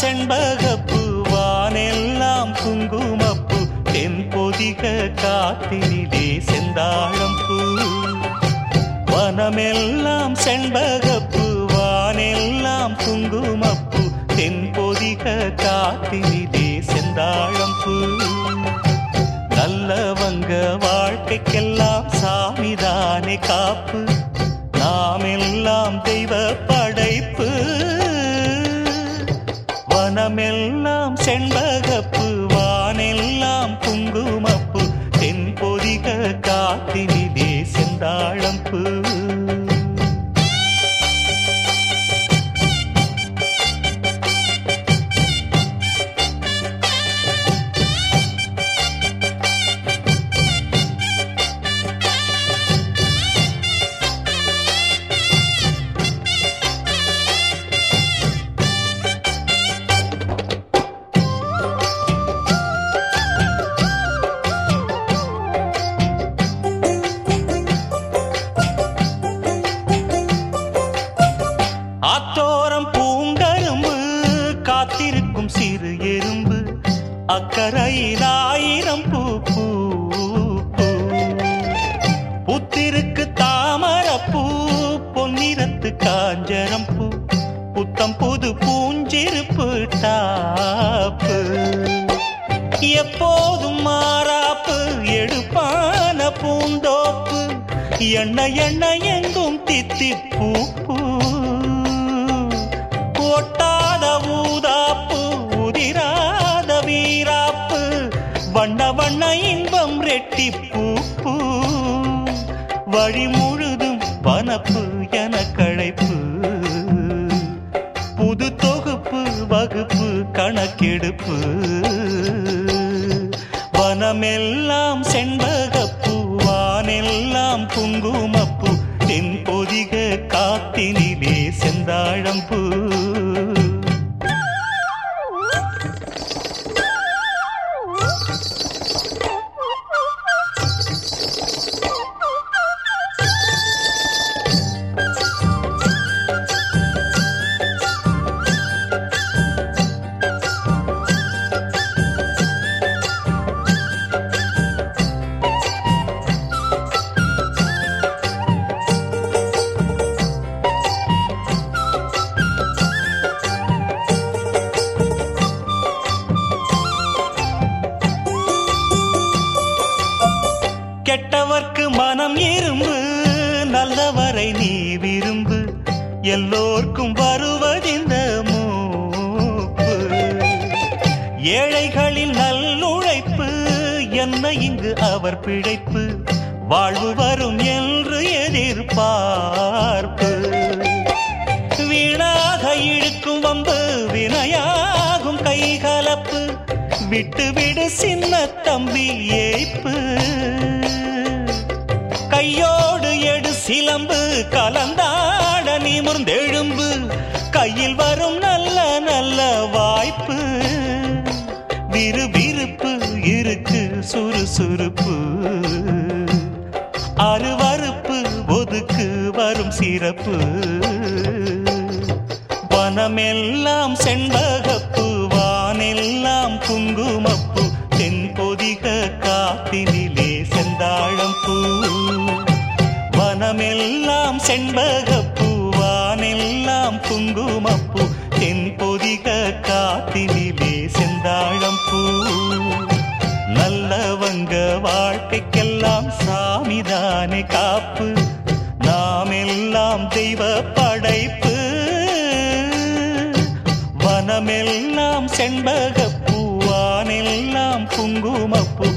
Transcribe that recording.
செண்பகப்பூ வானெல்லாம் குங்குமப்பூ தென்பொதிக காத்தினிலே செந்தாழம் பூ வனமெல்லாம் செண்பகப்பு வானெல்லாம் குங்குமப்பூ தென்பொதிக காத்தினிலே செந்தாழம் பூ நல்லவங்க வாழ்க்கைக்கெல்லாம் சாமிதானே காப்பு. மனமெல்லாம் செண்பகப்பு. பூஞ்சிருப்பு டாப்பு. எப்போதும் மாறாப்பு எடுப்பான பூந்தோப்பு. எண்ண எண்ண எங்கும் தித்திப்பூ பூ ஒட்டாத ஊதாப்பு உதிராத வீராப்பு. வண்ண வண்ண இன்பம் ரெட்டிப்பூ பூ வழி முழுதும் வனப்பு என கழைப்பு புது தொகுப்பு வகுப்பு கணக்கெடுப்பு. வனமெல்லாம் செண்பகப்பூ வானெல்லாம் குங்குமப்பூ. எல்லோர்க்கும் வருவதிந்த மூப்பு. ஏழைகளில் நல்லுழைப்பு என்ன இங்கு அவர் பிழைப்பு? வாழ்வு வரும் என்று எதிர்பார்ப்பு. வீணாக இழுக்கும் வம்பு வினையாகும் கைகலப்பு. விட்டு விடு சின்ன தம்பி ஏய்ப்பு. கையோடு எடு சிலம்பு கலந்தாட நிமிர்ந்தெழும்பு. கையில் வரும் நல்ல நல்ல வாய்ப்பு. விறுவிறுப்பு இருக்கு சுறுசுறுப்பு. அருவறுப்பு ஒதுக்கு வரும் சிறப்பு. வனமெல்லாம் செண்பகப்பு வானெல்லாம் குங்குமப்பு செண்பகப்பூவானெல்லாம் செண்பகப்பூ வானெல்லாம் குங்குமப்பூ தென்பொதிக காத்தினிலே செந்தாழம் பூ. நல்லவங்க வாழ்க்கைக்கெல்லாம் சாமிதானே காப்பு. நாம் எல்லாம் தெய்வ படைப்பு. வனமெல்லாம் செண்பகப்பூவானெல்லாம் குங்குமப்பூ